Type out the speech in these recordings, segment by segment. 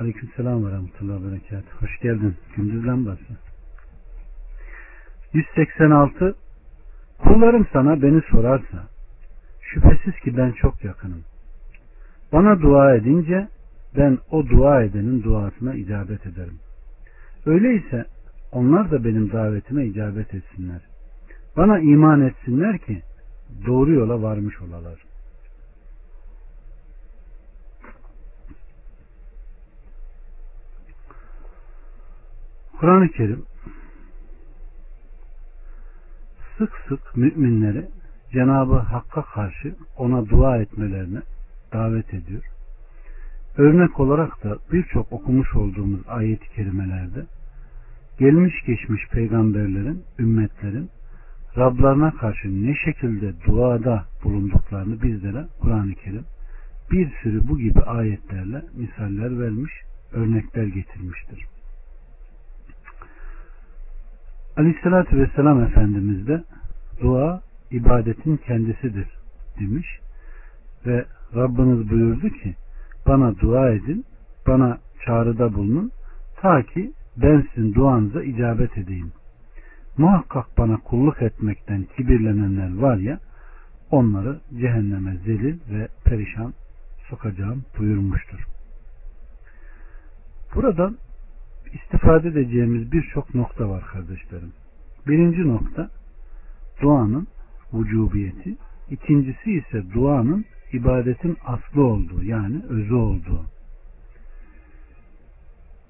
Aleykümselam ve rahmetullahi ve berekat. Hoş geldin. Gündüz lambası. 186 Kullarım sana beni sorarsa şüphesiz ki ben çok yakınım. Bana dua edince ben o dua edenin duasına icabet ederim. Öyleyse onlar da benim davetime icabet etsinler. Bana iman etsinler ki doğru yola varmış olalar. Kur'an-ı Kerim sık sık müminleri Cenabı Hakk'a karşı ona dua etmelerine davet ediyor. Örnek olarak da birçok okumuş olduğumuz ayet-i kerimelerde gelmiş geçmiş peygamberlerin, ümmetlerin Rablarına karşı ne şekilde duada bulunduklarını bizlere Kur'an-ı Kerim bir sürü bu gibi ayetlerle misaller vermiş, örnekler getirmiştir. Aleyhissalatü Vesselam Efendimiz de dua ibadetin kendisidir demiş ve Rabbiniz buyurdu ki bana dua edin, bana çağrıda bulunun ta ki ben sizin duanıza icabet edeyim. Muhakkak bana kulluk etmekten kibirlenenler var ya onları cehenneme zelil ve perişan sokacağım buyurmuştur. Buradan istifade edeceğimiz birçok nokta var kardeşlerim. Birinci nokta duanın vücubiyeti. İkincisi ise duanın ibadetin aslı olduğu yani özü olduğu.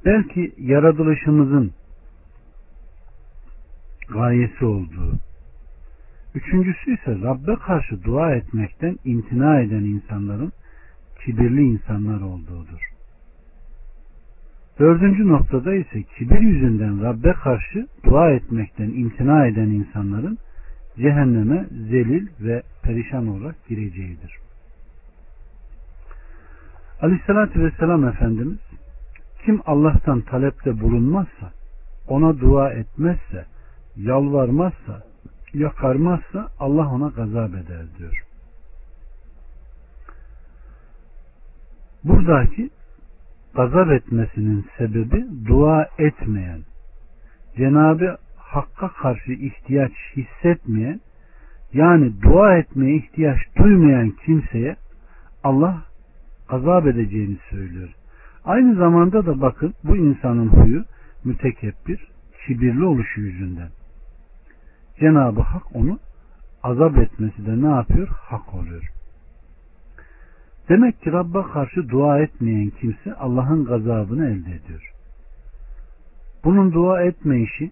Belki yaratılışımızın gayesi olduğu. Üçüncüsü ise Rabbe karşı dua etmekten imtina eden insanların kibirli insanlar olduğudur. Dördüncü noktada ise kibir yüzünden Rabbe karşı dua etmekten imtina eden insanların cehenneme zelil ve perişan olarak gireceğidir. Aleyhissalatü Vesselam Efendimiz kim Allah'tan talepte bulunmazsa, ona dua etmezse, yalvarmazsa, yakarmazsa Allah ona gazap eder diyor. Buradaki gazap etmesinin sebebi dua etmeyen, Cenabı Hakk'a karşı ihtiyaç hissetmeyen, yani dua etmeye ihtiyaç duymayan kimseye Allah gazap edeceğini söylüyor. Aynı zamanda da bakın bu insanın huyu mütekebbir, kibirli oluşu yüzünden. Cenab-ı Hak onu azap etmesi de ne yapıyor? Hak oluyor. Demek ki Rabb'a karşı dua etmeyen kimse Allah'ın gazabını elde ediyor. Bunun dua etme işi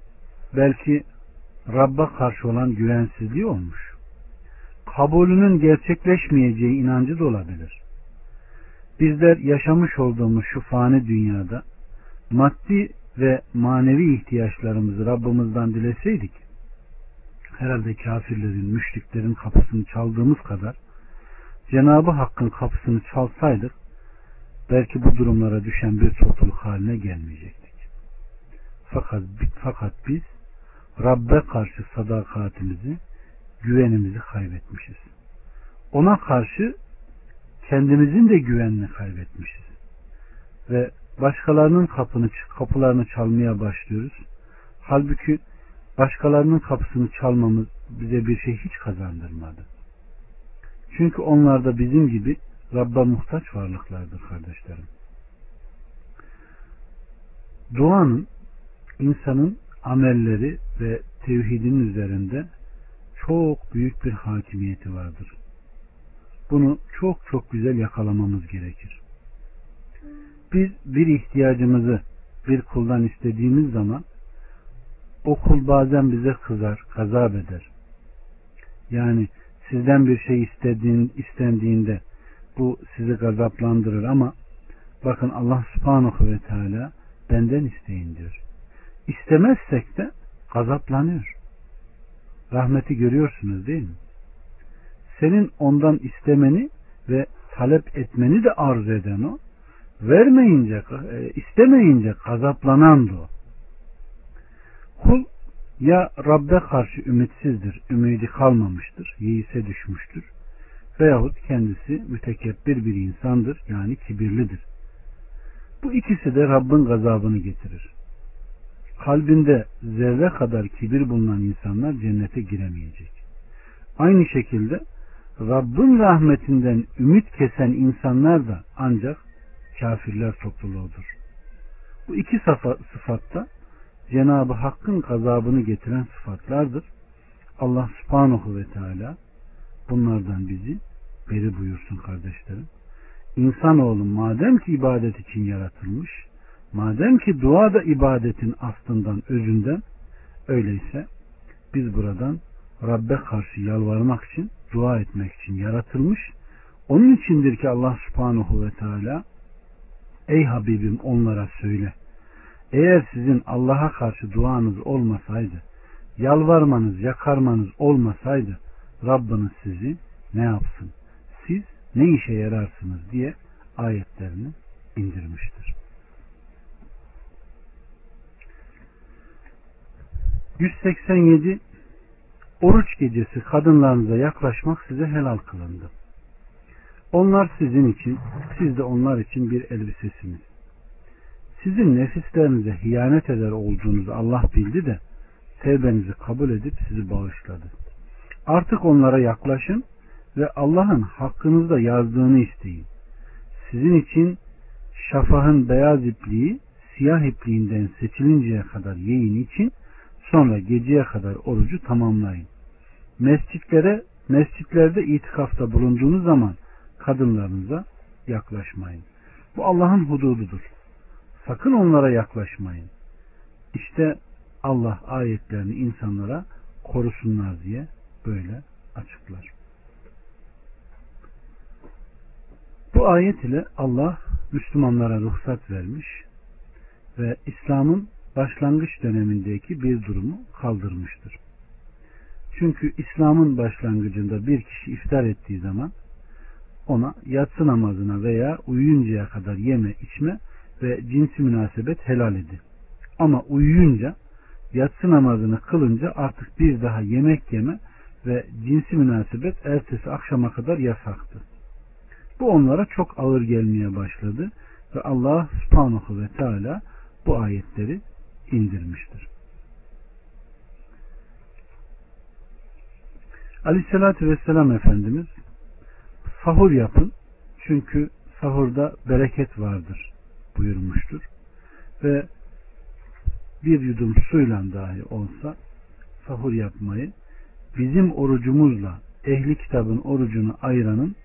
belki Rabb'a karşı olan güvensizliği olmuş. Kabulünün gerçekleşmeyeceği inancı da olabilir. Bizler yaşamış olduğumuz şu fani dünyada maddi ve manevi ihtiyaçlarımızı Rabbimizden dileseydik herhalde kafirlerin, müşriklerin kapısını çaldığımız kadar Cenabı Hakk'ın kapısını çalsaydık belki bu durumlara düşen bir topluluk haline gelmeyecektik. Fakat, fakat biz Rabbe karşı sadakatimizi, güvenimizi kaybetmişiz. Ona karşı kendimizin de güvenini kaybetmişiz. Ve başkalarının kapını, kapılarını çalmaya başlıyoruz. Halbuki başkalarının kapısını çalmamız bize bir şey hiç kazandırmadı. Çünkü onlar da bizim gibi Rabb'a muhtaç varlıklardır kardeşlerim. Duanın insanın amelleri ve tevhidin üzerinde çok büyük bir hakimiyeti vardır. Bunu çok çok güzel yakalamamız gerekir. Biz bir ihtiyacımızı bir kuldan istediğimiz zaman o kul bazen bize kızar, gazap eder. Yani sizden bir şey istediğin, istendiğinde bu sizi gazaplandırır ama bakın Allah subhanahu ve teala benden isteyin diyor. İstemezsek de gazaplanıyor. Rahmeti görüyorsunuz değil mi? Senin ondan istemeni ve talep etmeni de arzu eden o. Vermeyince, e, istemeyince gazaplanan da o. Kul ya Rabbe karşı ümitsizdir, ümidi kalmamıştır, yeise düşmüştür veyahut kendisi mütekebbir bir insandır yani kibirlidir. Bu ikisi de Rabbin gazabını getirir. Kalbinde zerre kadar kibir bulunan insanlar cennete giremeyecek. Aynı şekilde Rabbin rahmetinden ümit kesen insanlar da ancak kafirler topluluğudur. Bu iki sıfatta Cenab-ı Hakk'ın gazabını getiren sıfatlardır. Allah subhanahu ve teala bunlardan bizi beri buyursun kardeşlerim. İnsanoğlu madem ki ibadet için yaratılmış, madem ki dua da ibadetin aslından, özünden, öyleyse biz buradan Rabbe karşı yalvarmak için, dua etmek için yaratılmış. Onun içindir ki Allah subhanahu ve teala Ey Habibim onlara söyle. Eğer sizin Allah'a karşı duanız olmasaydı, yalvarmanız, yakarmanız olmasaydı Rabbiniz sizi ne yapsın? Siz ne işe yararsınız diye ayetlerini indirmiştir. 187 Oruç gecesi kadınlarınıza yaklaşmak size helal kılındı. Onlar sizin için, siz de onlar için bir elbisesiniz. Sizin nefislerinize hiyanet eder olduğunuzu Allah bildi de tevbenizi kabul edip sizi bağışladı. Artık onlara yaklaşın ve Allah'ın hakkınızda yazdığını isteyin. Sizin için şafahın beyaz ipliği siyah ipliğinden seçilinceye kadar yiyin için sonra geceye kadar orucu tamamlayın. Mescitlere, mescitlerde itikafta bulunduğunuz zaman kadınlarınıza yaklaşmayın. Bu Allah'ın hudududur. Sakın onlara yaklaşmayın. İşte Allah ayetlerini insanlara korusunlar diye böyle açıklar. Bu ayet ile Allah Müslümanlara ruhsat vermiş ve İslam'ın başlangıç dönemindeki bir durumu kaldırmıştır. Çünkü İslam'ın başlangıcında bir kişi iftar ettiği zaman ona yatsı namazına veya uyuyuncaya kadar yeme, içme ve cinsi münasebet helal idi. Ama uyuyunca yatsı namazını kılınca artık bir daha yemek yeme ve cinsi münasebet ertesi akşama kadar yasaktı. Bu onlara çok ağır gelmeye başladı ve Allah subhanahu ve teala bu ayetleri indirmiştir. Aleyhissalatü vesselam Efendimiz sahur yapın çünkü sahurda bereket vardır buyurmuştur. Ve bir yudum suyla dahi olsa sahur yapmayı bizim orucumuzla ehli kitabın orucunu ayıranın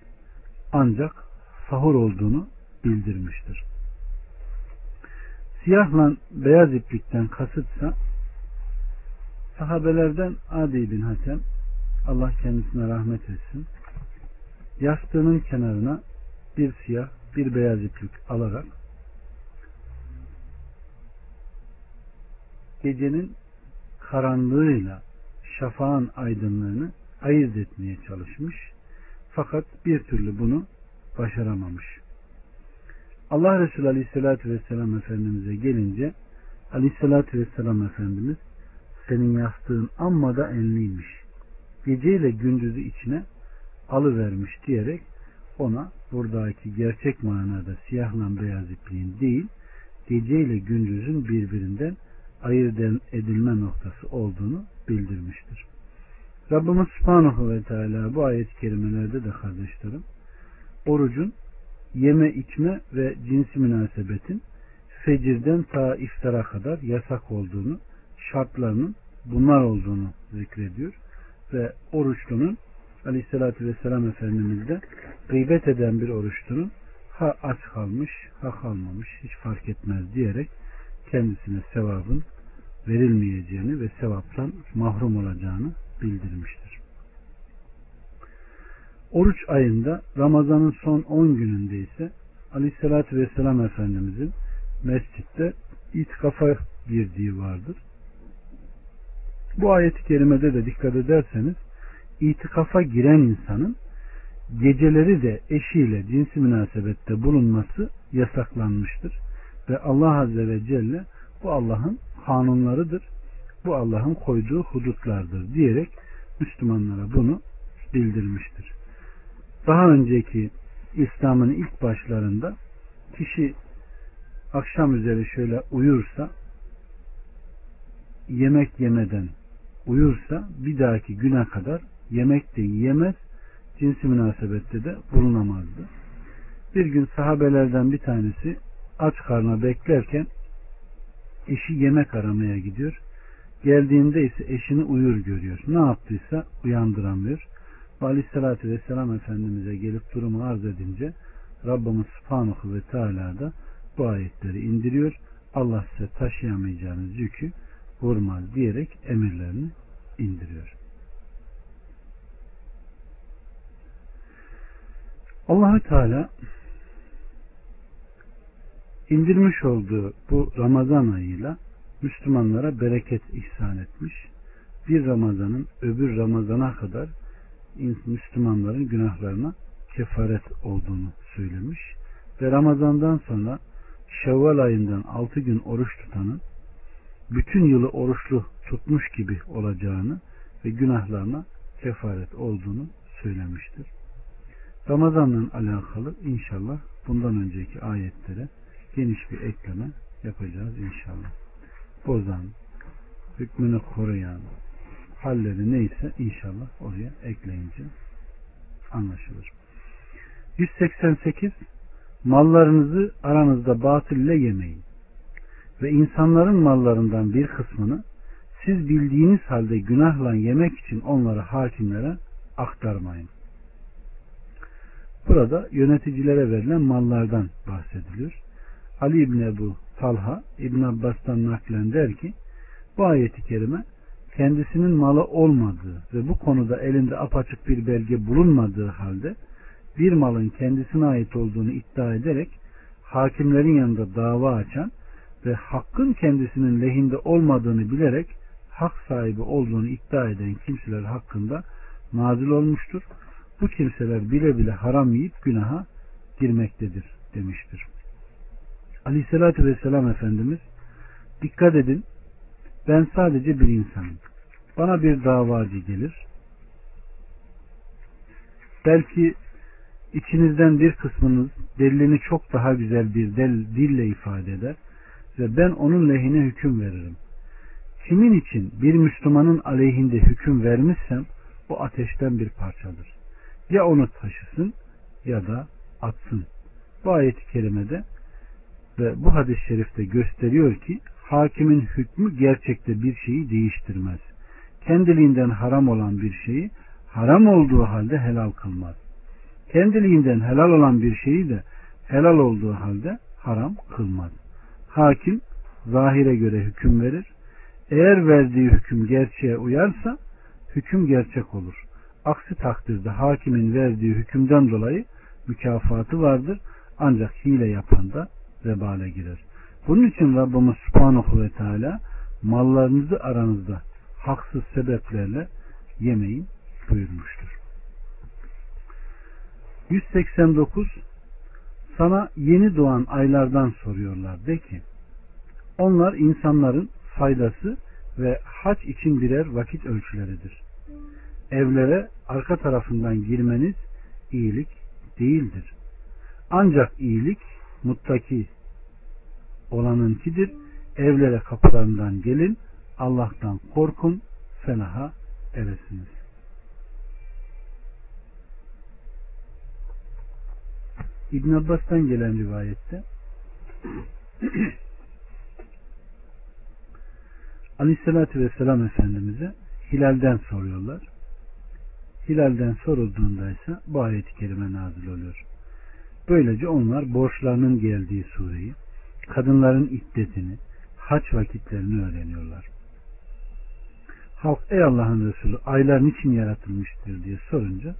ancak sahur olduğunu bildirmiştir. Siyahla beyaz iplikten kasıtsa sahabelerden Adi bin Hatem Allah kendisine rahmet etsin yastığının kenarına bir siyah bir beyaz iplik alarak gecenin karanlığıyla şafağın aydınlığını ayırt etmeye çalışmış. Fakat bir türlü bunu başaramamış. Allah Resulü Aleyhisselatü Vesselam Efendimiz'e gelince Aleyhisselatü Vesselam Efendimiz senin yastığın amma da enliymiş. Geceyle gündüzü içine alıvermiş diyerek ona buradaki gerçek manada siyahla beyaz ipliğin değil geceyle gündüzün birbirinden ayırt edilme noktası olduğunu bildirmiştir. Rabbimiz Subhanahu ve Teala bu ayet-i kerimelerde de kardeşlerim orucun yeme içme ve cinsi münasebetin fecirden ta iftara kadar yasak olduğunu şartlarının bunlar olduğunu zikrediyor ve oruçlunun Aleyhisselatü Vesselam Efendimiz de gıybet eden bir oruçlunun ha aç kalmış ha kalmamış hiç fark etmez diyerek kendisine sevabın verilmeyeceğini ve sevaptan mahrum olacağını bildirmiştir. Oruç ayında Ramazan'ın son 10 gününde ise Aleyhisselatü Vesselam Efendimizin mescitte itikafa girdiği vardır. Bu ayet-i kerimede de dikkat ederseniz itikafa giren insanın geceleri de eşiyle cinsi münasebette bulunması yasaklanmıştır. Ve Allah Azze ve Celle bu Allah'ın kanunlarıdır. Bu Allah'ın koyduğu hudutlardır diyerek Müslümanlara bunu bildirmiştir. Daha önceki İslam'ın ilk başlarında kişi akşam üzeri şöyle uyursa yemek yemeden uyursa bir dahaki güne kadar yemek de yiyemez cinsi münasebette de bulunamazdı. Bir gün sahabelerden bir tanesi aç karnına beklerken eşi yemek aramaya gidiyor. Geldiğinde ise eşini uyur görüyor. Ne yaptıysa uyandıramıyor. Ve Aleyhisselatü Vesselam Efendimiz'e gelip durumu arz edince Rabbimiz Subhanahu ve Teala da bu ayetleri indiriyor. Allah size taşıyamayacağınız yükü vurmaz diyerek emirlerini indiriyor. Allahü Teala indirmiş olduğu bu Ramazan ayıyla Müslümanlara bereket ihsan etmiş. Bir Ramazanın öbür Ramazana kadar Müslümanların günahlarına kefaret olduğunu söylemiş. Ve Ramazandan sonra Şevval ayından 6 gün oruç tutanın bütün yılı oruçlu tutmuş gibi olacağını ve günahlarına kefaret olduğunu söylemiştir. Ramazan'la alakalı inşallah bundan önceki ayetlere geniş bir ekleme yapacağız inşallah. Bozan, hükmünü koruyan, halleri neyse inşallah oraya ekleyince anlaşılır. 188 Mallarınızı aranızda batıl ile yemeyin. Ve insanların mallarından bir kısmını siz bildiğiniz halde günahla yemek için onları hakimlere aktarmayın. Burada yöneticilere verilen mallardan bahsediliyor. Ali İbni Ebu Talha İbn Abbas'tan naklen der ki bu ayeti kerime kendisinin malı olmadığı ve bu konuda elinde apaçık bir belge bulunmadığı halde bir malın kendisine ait olduğunu iddia ederek hakimlerin yanında dava açan ve hakkın kendisinin lehinde olmadığını bilerek hak sahibi olduğunu iddia eden kimseler hakkında nazil olmuştur. Bu kimseler bile bile haram yiyip günaha girmektedir demiştir. Aleyhissalatü Vesselam Efendimiz dikkat edin ben sadece bir insanım. Bana bir davacı gelir. Belki içinizden bir kısmınız delilini çok daha güzel bir del, dille ifade eder ve ben onun lehine hüküm veririm. Kimin için bir Müslümanın aleyhinde hüküm vermişsem o ateşten bir parçadır. Ya onu taşısın ya da atsın. Bu ayet-i kerimede ve bu hadis-i şerifte gösteriyor ki hakimin hükmü gerçekte bir şeyi değiştirmez. Kendiliğinden haram olan bir şeyi haram olduğu halde helal kılmaz. Kendiliğinden helal olan bir şeyi de helal olduğu halde haram kılmaz. Hakim zahire göre hüküm verir. Eğer verdiği hüküm gerçeğe uyarsa hüküm gerçek olur. Aksi takdirde hakimin verdiği hükümden dolayı mükafatı vardır. Ancak hile yapan da vebale girer. Bunun için Rabbimiz Subhanahu ve Teala mallarınızı aranızda haksız sebeplerle yemeyin buyurmuştur. 189 Sana yeni doğan aylardan soruyorlar. De ki onlar insanların faydası ve haç için birer vakit ölçüleridir. Evlere arka tarafından girmeniz iyilik değildir. Ancak iyilik muttaki olanınkidir. Evlere kapılarından gelin, Allah'tan korkun, fenaha eresiniz. İbn Abbas'tan gelen rivayette Aleyhisselatü Vesselam Efendimiz'e Hilal'den soruyorlar. Hilal'den sorulduğunda ise bu ayet-i kerime nazil oluyor. Böylece onlar borçlarının geldiği sureyi, kadınların iddetini, haç vakitlerini öğreniyorlar. Halk ey Allah'ın Resulü aylar niçin yaratılmıştır diye sorunca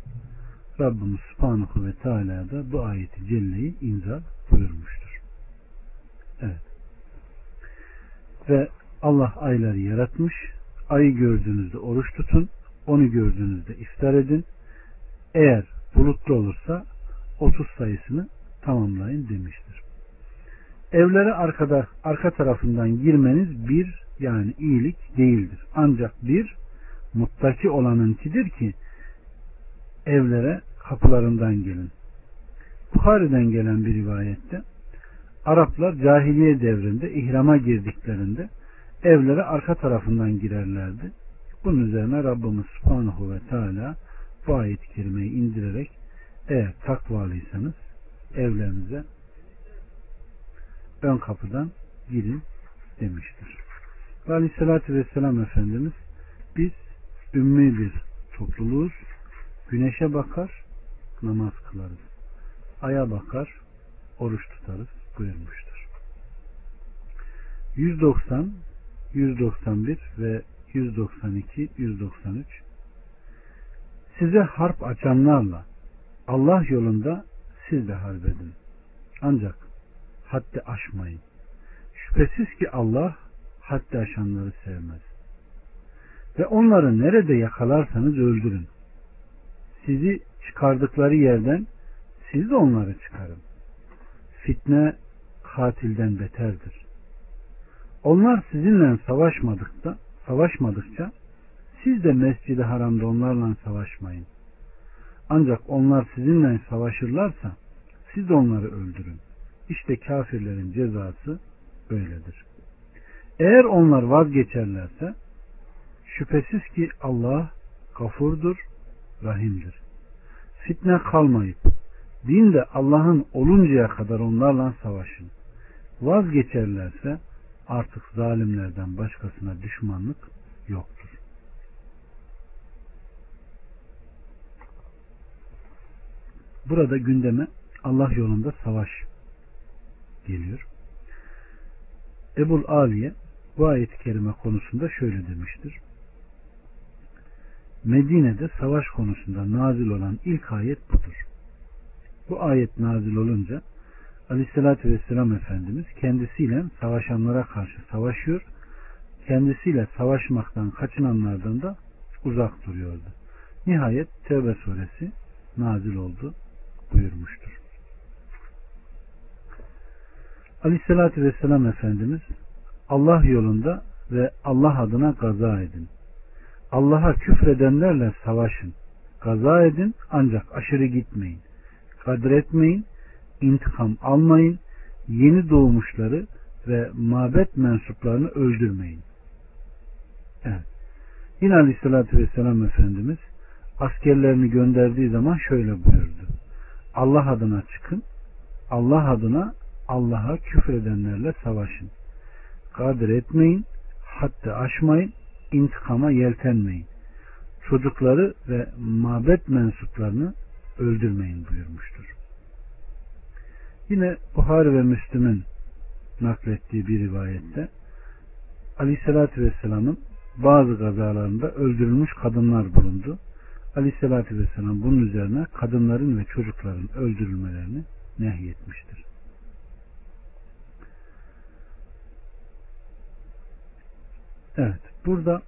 Rabbimiz Subhanahu ve Teala da bu ayeti celleyi imza buyurmuştur. Evet. Ve Allah ayları yaratmış. Ayı gördüğünüzde oruç tutun. Onu gördüğünüzde iftar edin. Eğer bulutlu olursa 30 sayısını tamamlayın demiştir. Evlere arkada, arka tarafından girmeniz bir yani iyilik değildir. Ancak bir muttaki olanınkidir ki evlere kapılarından gelin. Bukhari'den gelen bir rivayette Araplar cahiliye devrinde ihrama girdiklerinde evlere arka tarafından girerlerdi. Bunun üzerine Rabbimiz Subhanahu ve Teala bu ayet-i kerimeyi indirerek eğer takvalıysanız evlerinize ön kapıdan girin demiştir. Ve Aleyhisselatü Vesselam Efendimiz biz ümmi bir topluluğuz. Güneşe bakar, namaz kılarız. Aya bakar, oruç tutarız buyurmuştur. 190, 191 ve 192, 193 Size harp açanlarla Allah yolunda siz de harp edin. Ancak haddi aşmayın. Şüphesiz ki Allah haddi aşanları sevmez. Ve onları nerede yakalarsanız öldürün. Sizi çıkardıkları yerden siz de onları çıkarın. Fitne katilden beterdir. Onlar sizinle savaşmadıkta, savaşmadıkça siz de mescidi haramda onlarla savaşmayın. Ancak onlar sizinle savaşırlarsa siz onları öldürün. İşte kafirlerin cezası böyledir. Eğer onlar vazgeçerlerse şüphesiz ki Allah gafurdur, rahimdir. Fitne kalmayıp din de Allah'ın oluncaya kadar onlarla savaşın. Vazgeçerlerse artık zalimlerden başkasına düşmanlık yoktur. Burada gündeme Allah yolunda savaş geliyor. Ebul Aliye bu ayet-i kerime konusunda şöyle demiştir. Medine'de savaş konusunda nazil olan ilk ayet budur. Bu ayet nazil olunca Aleyhisselatü Vesselam Efendimiz kendisiyle savaşanlara karşı savaşıyor, kendisiyle savaşmaktan kaçınanlardan da uzak duruyordu. Nihayet Tevbe suresi nazil oldu buyurmuştur. Aleyhissalatü Vesselam Efendimiz Allah yolunda ve Allah adına gaza edin. Allah'a küfredenlerle savaşın. Gaza edin ancak aşırı gitmeyin. Kadir etmeyin, intikam almayın, yeni doğmuşları ve mabet mensuplarını öldürmeyin. Evet. Yine Aleyhisselatü Vesselam Efendimiz askerlerini gönderdiği zaman şöyle buyurdu. Allah adına çıkın, Allah adına Allah'a küfredenlerle savaşın. Kadir etmeyin, hatta aşmayın, intikama yeltenmeyin. Çocukları ve mabet mensuplarını öldürmeyin buyurmuştur. Yine Buhari ve Müslüm'ün naklettiği bir rivayette Aleyhisselatü Vesselam'ın bazı gazalarında öldürülmüş kadınlar bulundu. Aleyhisselatü Vesselam bunun üzerine kadınların ve çocukların öldürülmelerini nehyetmiştir. Evet. Burada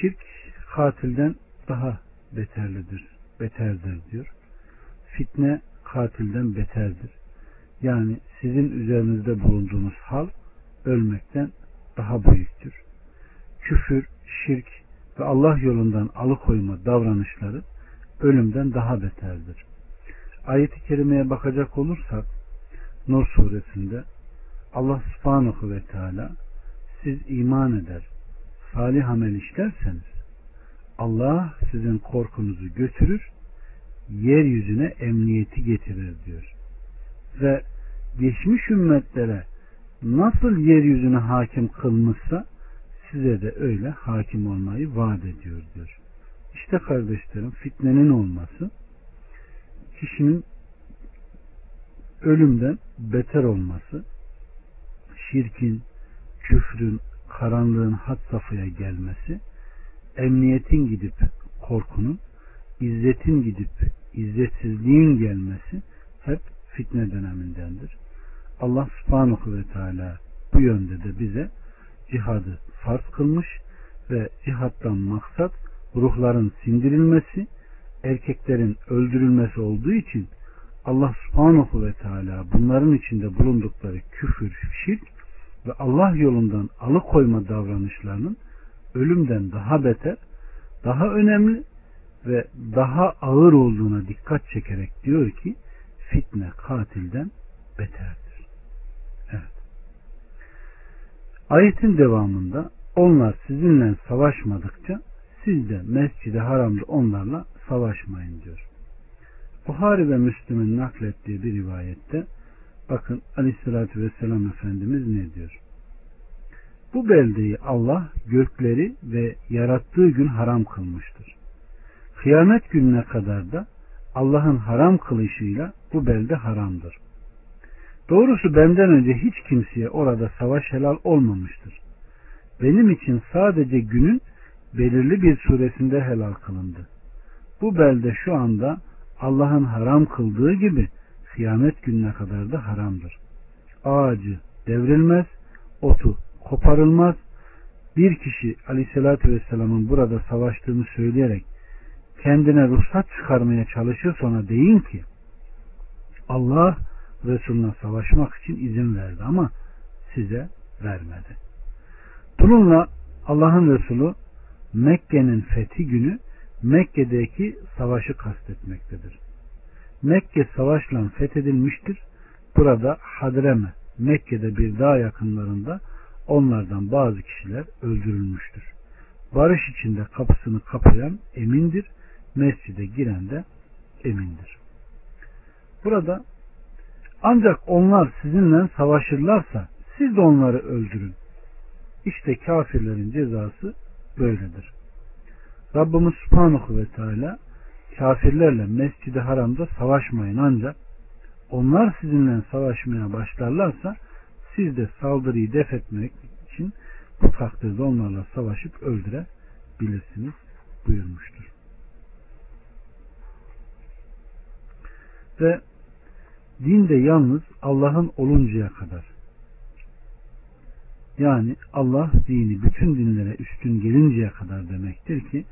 şirk katilden daha beterlidir. Beterdir diyor. Fitne katilden beterdir. Yani sizin üzerinizde bulunduğunuz hal ölmekten daha büyüktür. Küfür, şirk ve Allah yolundan alıkoyma davranışları ölümden daha beterdir. Ayet-i kerimeye bakacak olursak Nur suresinde Allah subhanahu ve teala siz iman eder, salih amel işlerseniz Allah sizin korkunuzu götürür, yeryüzüne emniyeti getirir diyor. Ve geçmiş ümmetlere nasıl yeryüzüne hakim kılmışsa size de öyle hakim olmayı vaat ediyor diyor. İşte kardeşlerim fitnenin olması kişinin ölümden beter olması, şirkin, küfrün, karanlığın had safhaya gelmesi, emniyetin gidip korkunun, izzetin gidip izzetsizliğin gelmesi hep fitne dönemindendir. Allah subhanahu ve teala bu yönde de bize cihadı farz kılmış ve cihattan maksat ruhların sindirilmesi, erkeklerin öldürülmesi olduğu için Allah subhanahu ve teala bunların içinde bulundukları küfür, şirk ve Allah yolundan alıkoyma davranışlarının ölümden daha beter, daha önemli ve daha ağır olduğuna dikkat çekerek diyor ki fitne katilden beterdir. Ayetin devamında onlar sizinle savaşmadıkça siz de mescidi haramda onlarla savaşmayın diyor. Buhari ve Müslüm'ün naklettiği bir rivayette bakın aleyhissalatü vesselam Efendimiz ne diyor? Bu beldeyi Allah gökleri ve yarattığı gün haram kılmıştır. Kıyamet gününe kadar da Allah'ın haram kılışıyla bu belde haramdır. Doğrusu benden önce hiç kimseye orada savaş helal olmamıştır. Benim için sadece günün belirli bir suresinde helal kılındı. Bu belde şu anda Allah'ın haram kıldığı gibi kıyamet gününe kadar da haramdır. Ağacı devrilmez, otu koparılmaz. Bir kişi aleyhissalatü vesselamın burada savaştığını söyleyerek kendine ruhsat çıkarmaya çalışırsa ona deyin ki Allah Resulüne savaşmak için izin verdi ama size vermedi. Bununla Allah'ın Resulü Mekke'nin fethi günü Mekke'deki savaşı kastetmektedir. Mekke savaşla fethedilmiştir. Burada Hadreme, Mekke'de bir dağ yakınlarında onlardan bazı kişiler öldürülmüştür. Barış içinde kapısını kapayan emindir, mescide giren de emindir. Burada ancak onlar sizinle savaşırlarsa siz de onları öldürün. İşte kafirlerin cezası böyledir. Rabbimiz Subhanahu ve Teala kafirlerle mescidi haramda savaşmayın ancak onlar sizinle savaşmaya başlarlarsa siz de saldırıyı def etmek için bu takdirde onlarla savaşıp öldürebilirsiniz buyurmuştur. Ve dinde yalnız Allah'ın oluncaya kadar. Yani Allah dini bütün dinlere üstün gelinceye kadar demektir ki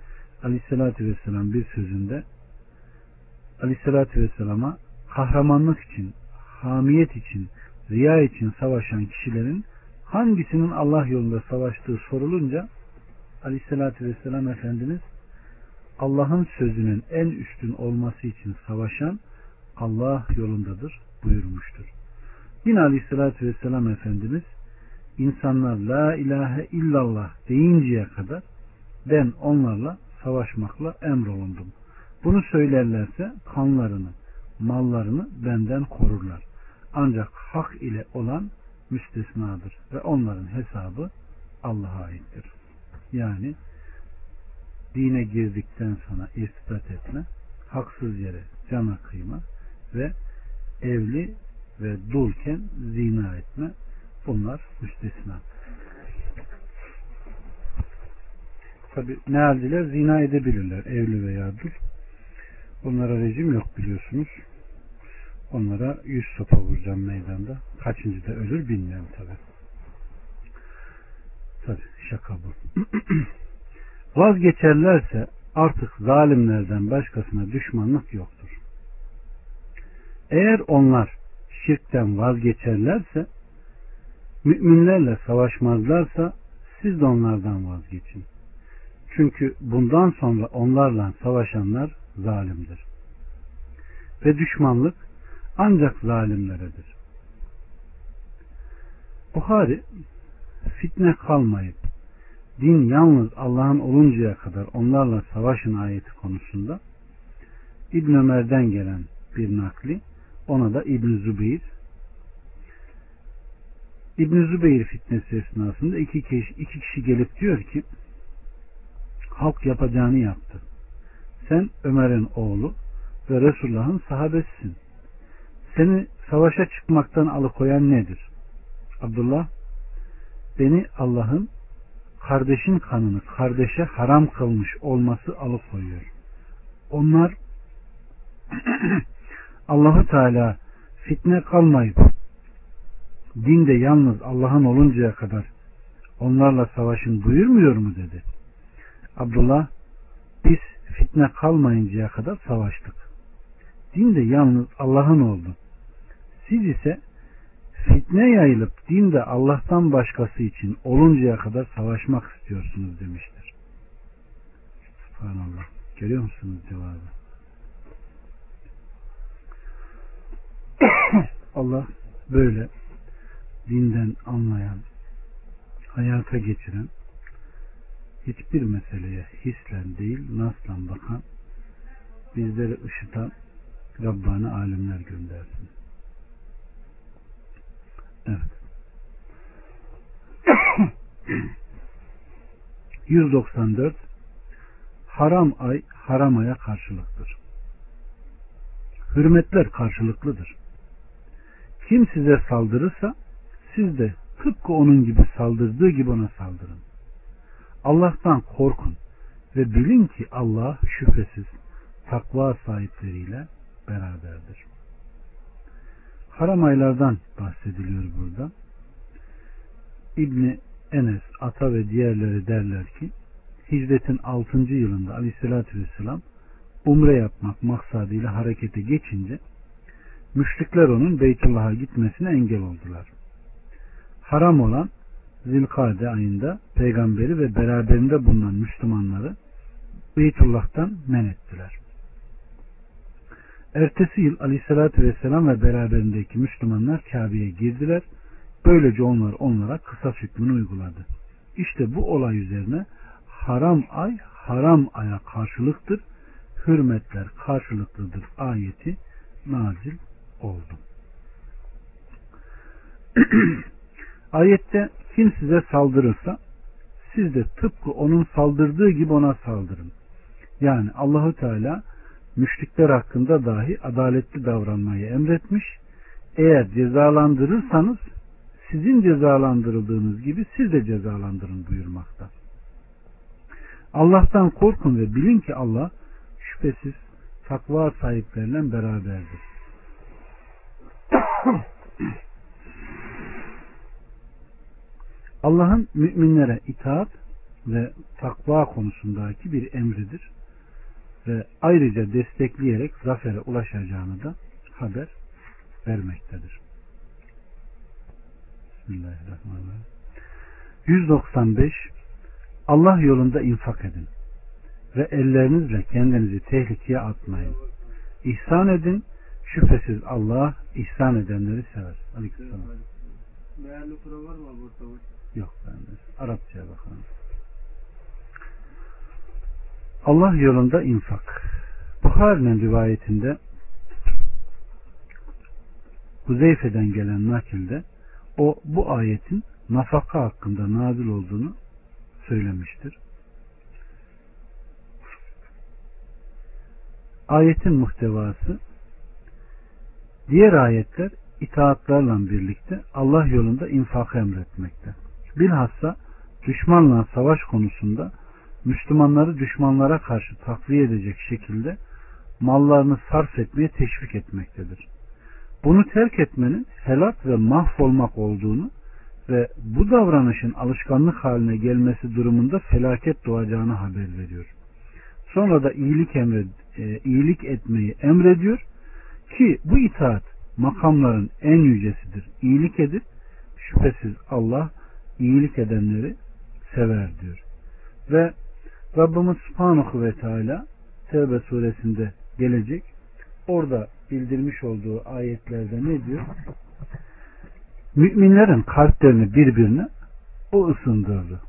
Aleyhisselatü Vesselam bir sözünde Aleyhisselatü Vesselam'a kahramanlık için, hamiyet için, riya için savaşan kişilerin hangisinin Allah yolunda savaştığı sorulunca Aleyhisselatü Vesselam Efendimiz Allah'ın sözünün en üstün olması için savaşan Allah yolundadır buyurmuştur. Yine Aleyhisselatü Vesselam Efendimiz insanlar la ilahe illallah deyinceye kadar ben onlarla savaşmakla emrolundum. Bunu söylerlerse kanlarını, mallarını benden korurlar. Ancak hak ile olan müstesnadır ve onların hesabı Allah'a aittir. Yani dine girdikten sonra irtibat etme, haksız yere cana kıyma ve evli ve dulken zina etme bunlar müstesna. Tabi ne haldeler zina edebilirler evli veya dul. Onlara rejim yok biliyorsunuz. Onlara yüz sopa vuracağım meydanda. Kaçıncı da ölür bilmiyorum tabi. Tabi şaka bu. Vazgeçerlerse artık zalimlerden başkasına düşmanlık yoktur. Eğer onlar şirkten vazgeçerlerse müminlerle savaşmazlarsa siz de onlardan vazgeçin. Çünkü bundan sonra onlarla savaşanlar zalimdir. Ve düşmanlık ancak zalimleredir. Buhari fitne kalmayıp din yalnız Allah'ın oluncaya kadar onlarla savaşın ayeti konusunda İbn Ömer'den gelen bir nakli ona da İbn Zübeyir İbn Zübeyir fitnesi esnasında iki kişi, iki kişi gelip diyor ki halk yapacağını yaptı. Sen Ömer'in oğlu ve Resulullah'ın sahabesisin. Seni savaşa çıkmaktan alıkoyan nedir? Abdullah beni Allah'ın kardeşin kanını kardeşe haram kılmış olması alıkoyuyor. Onlar Allahu Teala fitne kalmayıp dinde yalnız Allah'ın oluncaya kadar onlarla savaşın buyurmuyor mu dedi. Abdullah biz fitne kalmayıncaya kadar savaştık. Din de yalnız Allah'ın oldu. Siz ise fitne yayılıp din de Allah'tan başkası için oluncaya kadar savaşmak istiyorsunuz demiştir. Subhanallah. Görüyor musunuz cevabı? Allah böyle dinden anlayan, hayata geçiren, hiçbir meseleye hislen değil naslan bakan, bizleri ışıtan Rabbani alimler göndersin. Evet. 194 Haram ay haram aya karşılıktır. Hürmetler karşılıklıdır. Kim size saldırırsa siz de tıpkı onun gibi saldırdığı gibi ona saldırın. Allah'tan korkun ve bilin ki Allah şüphesiz takva sahipleriyle beraberdir. Haram aylardan bahsediliyor burada. İbni Enes, Ata ve diğerleri derler ki hicretin 6. yılında aleyhissalatü vesselam umre yapmak maksadıyla harekete geçince müşrikler onun Beytullah'a gitmesine engel oldular. Haram olan Zilkade ayında peygamberi ve beraberinde bulunan Müslümanları Beytullah'tan men ettiler. Ertesi yıl Aleyhisselatü Vesselam ve beraberindeki Müslümanlar Kabe'ye girdiler. Böylece onlar onlara kısa hükmünü uyguladı. İşte bu olay üzerine haram ay haram aya karşılıktır. Hürmetler karşılıklıdır ayeti nazil oldu. Ayette kim size saldırırsa siz de tıpkı onun saldırdığı gibi ona saldırın. Yani Allahu Teala müşrikler hakkında dahi adaletli davranmayı emretmiş. Eğer cezalandırırsanız sizin cezalandırıldığınız gibi siz de cezalandırın buyurmakta. Allah'tan korkun ve bilin ki Allah şüphesiz takva sahipleriyle beraberdir. Allah'ın müminlere itaat ve takva konusundaki bir emridir ve ayrıca destekleyerek zafere ulaşacağını da haber vermektedir. Bismillahirrahmanirrahim. 195 Allah yolunda infak edin ve ellerinizle kendinizi tehlikeye atmayın. İhsan edin. Şüphesiz Allah ihsan edenleri sever. Aleykümselam. Meğerli kura var mı burada? Yok bende. Arapçaya bakalım. Allah yolunda infak. Buhari'nin rivayetinde Huzeyfe'den gelen nakilde o bu ayetin nafaka hakkında nazil olduğunu söylemiştir. Ayetin muhtevası diğer ayetler itaatlarla birlikte Allah yolunda infak emretmekte. Bilhassa düşmanla savaş konusunda Müslümanları düşmanlara karşı takviye edecek şekilde mallarını sarf etmeye teşvik etmektedir. Bunu terk etmenin helak ve mahvolmak olduğunu ve bu davranışın alışkanlık haline gelmesi durumunda felaket doğacağını haber veriyor. Sonra da iyilik emre, e, iyilik etmeyi emrediyor ki bu itaat makamların en yücesidir. İyilik edip şüphesiz Allah iyilik edenleri sever diyor. Ve Rabbimiz Subhanahu ve Teala Tevbe suresinde gelecek. Orada bildirmiş olduğu ayetlerde ne diyor? Müminlerin kalplerini birbirine o ısındırdı.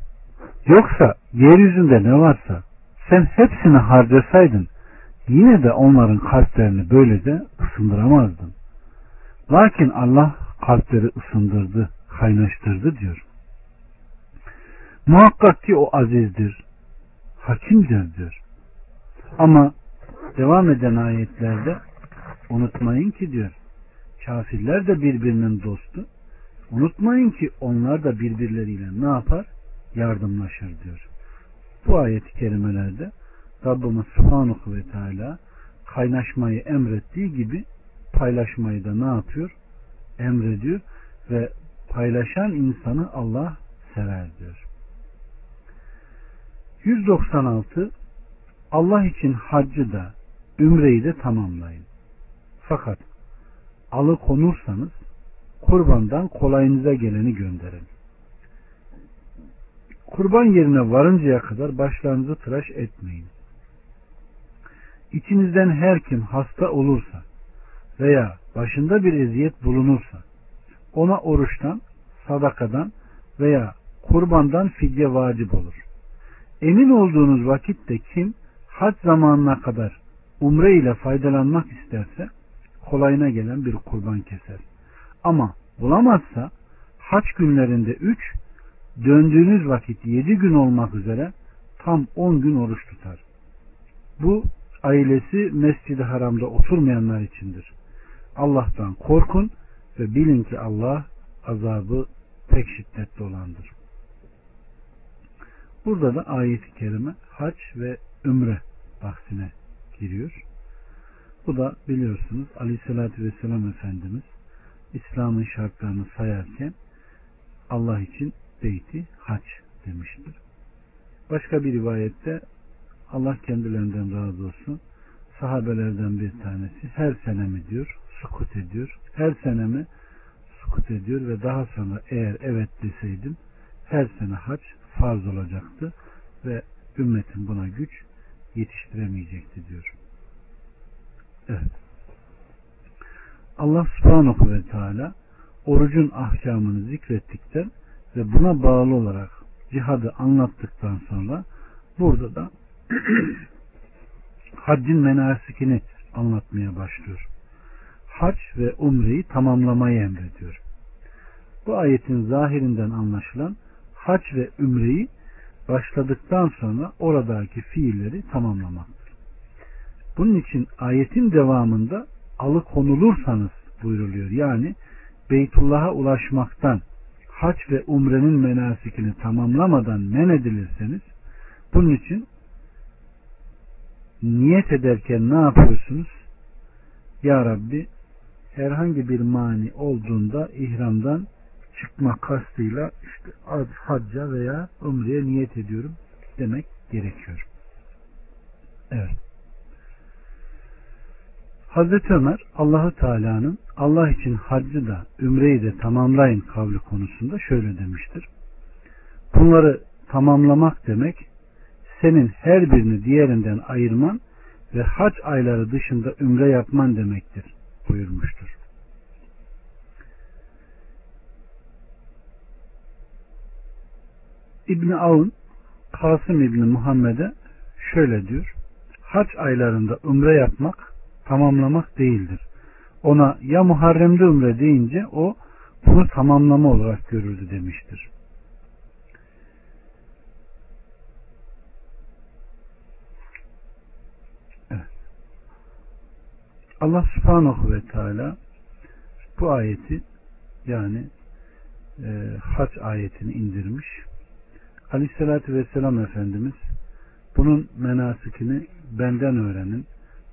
Yoksa yeryüzünde ne varsa sen hepsini harcasaydın yine de onların kalplerini böylece ısındıramazdın. Lakin Allah kalpleri ısındırdı, kaynaştırdı diyor. Muhakkak ki o azizdir, hakimdir diyor. Ama devam eden ayetlerde unutmayın ki diyor kafirler de birbirinin dostu. Unutmayın ki onlar da birbirleriyle ne yapar? Yardımlaşır diyor. Bu ayet-i kerimelerde Rabbimiz Subhanahu ve Teala kaynaşmayı emrettiği gibi paylaşmayı da ne yapıyor? Emrediyor ve paylaşan insanı Allah sever diyor. 196 Allah için haccı da ümreyi de tamamlayın. Fakat alıkonursanız kurbandan kolayınıza geleni gönderin. Kurban yerine varıncaya kadar başlarınızı tıraş etmeyin. İçinizden her kim hasta olursa veya başında bir eziyet bulunursa ona oruçtan, sadakadan veya kurbandan fidye vacip olur. Emin olduğunuz vakitte kim hac zamanına kadar umre ile faydalanmak isterse kolayına gelen bir kurban keser. Ama bulamazsa haç günlerinde üç, döndüğünüz vakit yedi gün olmak üzere tam on gün oruç tutar. Bu ailesi Mescid-i Haram'da oturmayanlar içindir. Allah'tan korkun ve bilin ki Allah azabı pek şiddetli olandır. Burada da ayet-i kerime hac ve ümre bahsine giriyor. Bu da biliyorsunuz Aleyhisselatü Vesselam Efendimiz İslam'ın şartlarını sayarken Allah için beyti hac demiştir. Başka bir rivayette Allah kendilerinden razı olsun sahabelerden bir tanesi her sene mi diyor sukut ediyor. Her sene mi sukut ediyor ve daha sonra eğer evet deseydim her sene hac farz olacaktı ve ümmetin buna güç yetiştiremeyecekti diyor. Evet. Allah subhanahu ve teala orucun ahkamını zikrettikten ve buna bağlı olarak cihadı anlattıktan sonra burada da haccın menasikini anlatmaya başlıyor. Hac ve umreyi tamamlamayı emrediyor. Bu ayetin zahirinden anlaşılan hac ve umreyi başladıktan sonra oradaki fiilleri tamamlamaktır. Bunun için ayetin devamında alıkonulursanız buyruluyor. Yani Beytullah'a ulaşmaktan hac ve umrenin menasikini tamamlamadan men edilirseniz bunun için niyet ederken ne yapıyorsunuz? Ya Rabbi herhangi bir mani olduğunda ihramdan çıkma kastıyla işte hacca veya umreye niyet ediyorum demek gerekiyor. Evet. Hazreti Ömer Allahu Teala'nın Allah için haccı da ümreyi de tamamlayın kavli konusunda şöyle demiştir. Bunları tamamlamak demek senin her birini diğerinden ayırman ve hac ayları dışında ümre yapman demektir buyurmuştur. İbni Avun Kasım İbni Muhammed'e şöyle diyor. Hac aylarında ümre yapmak tamamlamak değildir. Ona ya Muharrem'de ümre deyince o bunu tamamlama olarak görüldü demiştir. Allah subhanahu ve teala bu ayeti yani e, hac ayetini indirmiş. Aleyhissalatü vesselam Efendimiz bunun menasikini benden öğrenin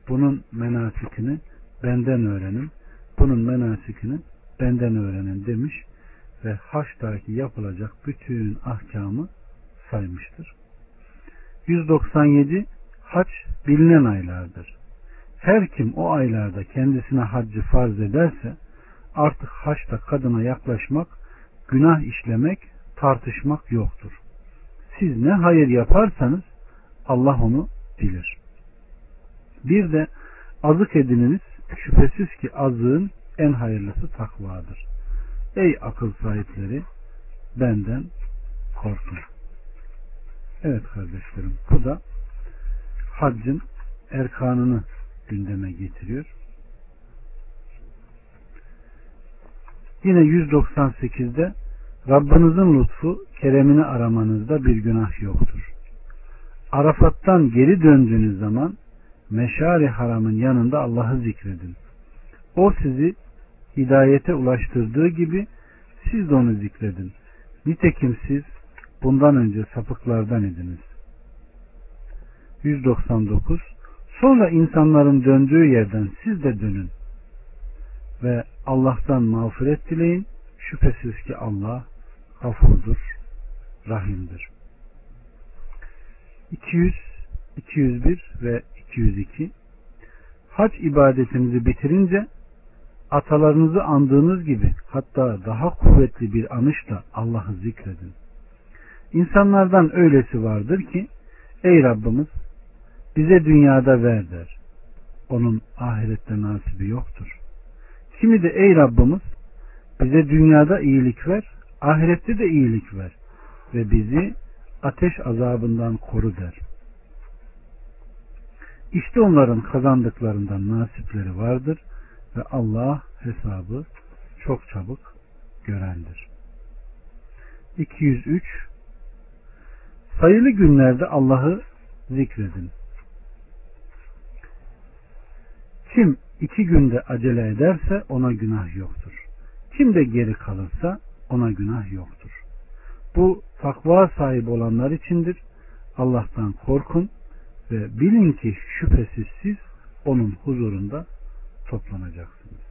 bunun menasikini benden öğrenin, bunun menasikini benden öğrenin demiş ve haçtaki yapılacak bütün ahkamı saymıştır. 197 haç bilinen aylardır. Her kim o aylarda kendisine haccı farz ederse artık haçta kadına yaklaşmak, günah işlemek, tartışmak yoktur. Siz ne hayır yaparsanız Allah onu bilir. Bir de azık edininiz şüphesiz ki azığın en hayırlısı takvadır. Ey akıl sahipleri benden korkun. Evet kardeşlerim bu da haccın erkanını gündeme getiriyor. Yine 198'de Rabbinizin lütfu keremini aramanızda bir günah yoktur. Arafat'tan geri döndüğünüz zaman meşari haramın yanında Allah'ı zikredin. O sizi hidayete ulaştırdığı gibi siz de onu zikredin. Nitekim siz bundan önce sapıklardan ediniz. 199 Sonra insanların döndüğü yerden siz de dönün ve Allah'tan mağfiret dileyin. Şüphesiz ki Allah gafurdur, rahimdir. 200, 201 ve 202 Hac ibadetinizi bitirince atalarınızı andığınız gibi hatta daha kuvvetli bir anışla Allah'ı zikredin. İnsanlardan öylesi vardır ki ey Rabbimiz bize dünyada ver der. Onun ahirette nasibi yoktur. Kimi de ey Rabbimiz bize dünyada iyilik ver, ahirette de iyilik ver. ve bizi ateş azabından koru der. İşte onların kazandıklarından nasipleri vardır ve Allah hesabı çok çabuk görendir. 203 Sayılı günlerde Allah'ı zikredin. Kim iki günde acele ederse ona günah yoktur. Kim de geri kalırsa ona günah yoktur. Bu takva sahibi olanlar içindir. Allah'tan korkun ve bilin ki şüphesiz siz onun huzurunda toplanacaksınız.